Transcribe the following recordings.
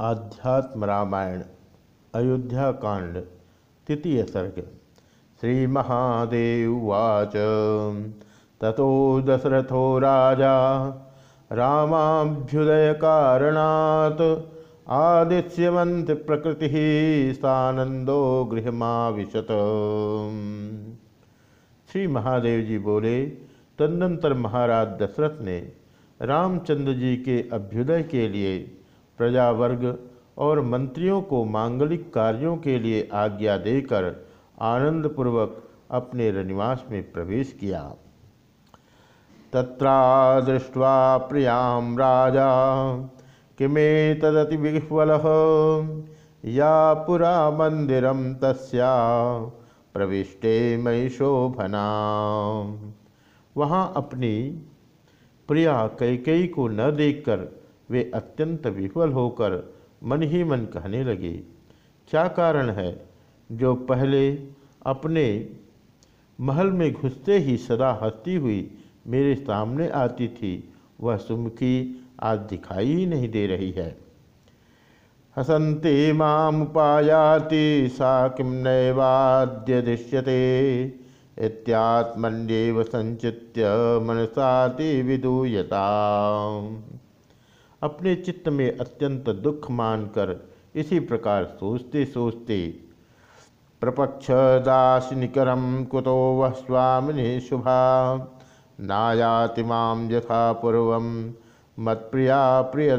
आध्यात्म रामायण, अयोध्या कांड, तृतीय सर्ग, श्री महादेवाच ततो दशरथो राजा, रामाभ्युदय कारणात् आदित्यवंत प्रकृति सानंदो गृहमाविशत। श्री महादेव जी बोले, तदनंतर महाराज दशरथ ने रामचंद्र जी के अभ्युदय के लिए प्रजावर्ग और मंत्रियों को मांगलिक कार्यों के लिए आज्ञा देकर आनंदपूर्वक अपने रनिवास में प्रवेश किया। तत्रा दृष्ट्वा प्रियाँ राजा, किमे तदति विह्वल? या पुरा मंदिरम तस्या, प्रविष्टे मई शोभना। वहाँ अपनी प्रिया कैकई को न देखकर वे अत्यंत विफल होकर मन ही मन कहने लगे, क्या कारण है जो पहले अपने महल में घुसते ही सदा हंसती हुई मेरे सामने आती थी, वह सुमुखी आज दिखाई ही नहीं दे रही है? हसंते मामुपायाति सा किम नैवाद्य दृश्यते, इत्यात्मन्येव संचित्य मनसाति विदूयता अपने चित्त में अत्यंत दुख मानकर इसी प्रकार सोचते सोचते प्रपक्ष दासनिकरम कुतो वह स्वामिनी शुभा, नायाति माम यथा पूर्व मत प्रिया प्रिय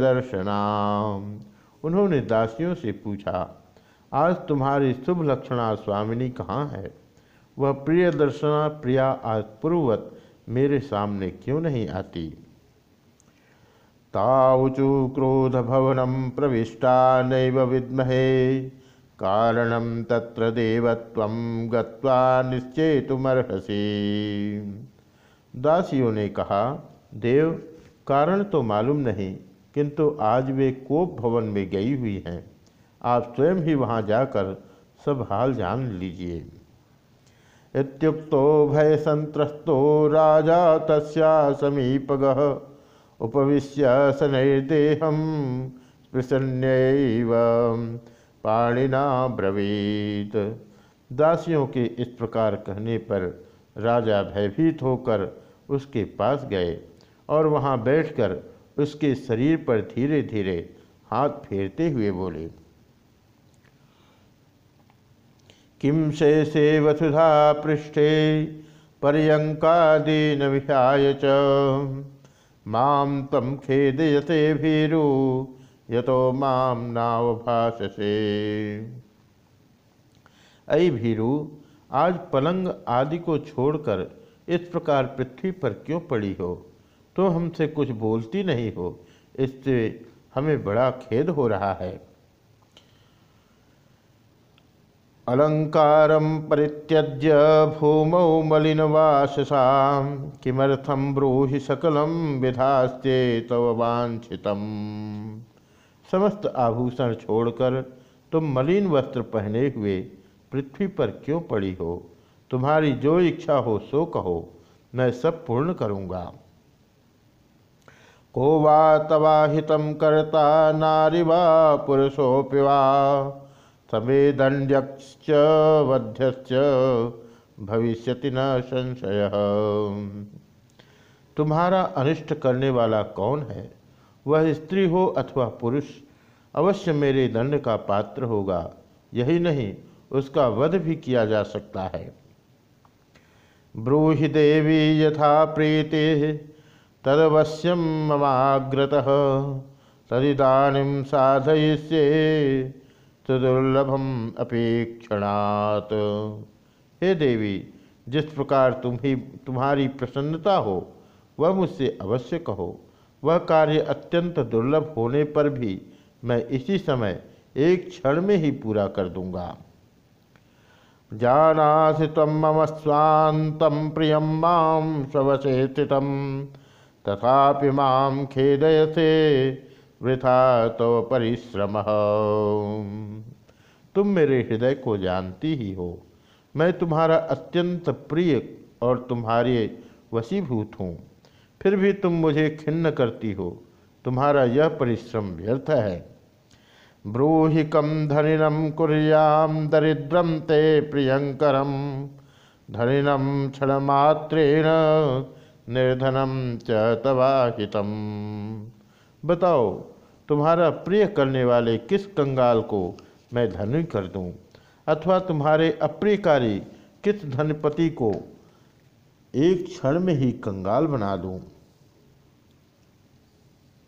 उन्होंने दासियों से पूछा, आज तुम्हारी शुभ लक्षणा स्वामिनी कहाँ है? वह प्रिय दर्शना प्रिया आज पूर्ववत मेरे सामने क्यों नहीं आती? तावुचु क्रोधभवनं प्रविष्टा नैव विद्महे। कारणं तत्र देवत्वं गत्वा निश्चेतुमर्हसि। दासियों ने कहा, देव, कारण तो मालूम नहीं, किंतु आज वे कोप भवन में गई हुई हैं। आप स्वयं ही वहाँ जाकर सब हाल जान लीजिए। इत्युक्तो भय संत्रस्तो राजा तस्या समीपगः। उपविश्य शनैर्देहम स्पृशन्यव पाणिना ब्रवीत। दासियों के इस प्रकार कहने पर राजा भयभीत होकर उसके पास गए और वहाँ बैठकर उसके शरीर पर धीरे धीरे हाथ फेरते हुए बोले किम से से वसुधा पृष्ठे पर्यंकादीन विहाय च। माम तम खेदयते भीरु, यतो माम नावभाषसे अय भीरु, आज पलंग आदि को छोड़कर इस प्रकार पृथ्वी पर क्यों पड़ी हो? तो हमसे कुछ बोलती नहीं हो, इससे हमें बड़ा खेद हो रहा है। अलंकारम परित्यज्य भूमौ मलिनवाससा किमर्थम ब्रूहि सकलम विधास्ते तव वांछितम समस्त आभूषण छोड़कर तुम मलिन वस्त्र पहने हुए पृथ्वी पर क्यों पड़ी हो? तुम्हारी जो इच्छा हो सो कहो, मैं सब पूर्ण करूँगा। को वा तवाहितम करता नारी वा पुरुषोपिवा समेदंड्यक्ष वध्यश्च न संशय। तुम्हारा अनिष्ट करने वाला कौन है? वह स्त्री हो अथवा पुरुष, अवश्य मेरे दंड का पात्र होगा। यही नहीं, उसका वध भी किया जा सकता है। ब्रूहि देवी यथा प्रीति तदवश्यम ममाग्रत। तदिदानीम साधयिष्ये सुदुर्लभम अपेक्षणात्। हे देवी, जिस प्रकार तुम ही तुम्हारी प्रसन्नता हो, वह मुझसे अवश्य कहो। वह कार्य अत्यंत दुर्लभ होने पर भी मैं इसी समय एक क्षण में ही पूरा कर दूँगा। जानासि तम मम स्वांत प्रिय माम स्वसे स्थित तथापि माम खेदयसे वृथा तो परिश्रम। तुम मेरे हृदय को जानती ही हो। मैं तुम्हारा अत्यंत प्रिय और तुम्हारे वशीभूत हूँ। फिर भी तुम मुझे खिन्न करती हो। तुम्हारा यह परिश्रम व्यर्थ है। ब्रूहि कम धनिनम कुरियाम दरिद्रम ते प्रियंकरम धनिनम क्षणमात्रेण निर्धनम च तवाहितम। बताओ, तुम्हारा प्रिय करने वाले किस कंगाल को मैं धनी कर दूँ? अथवा तुम्हारे अप्रियकारी किस धनपति को एक क्षण में ही कंगाल बना दूँ?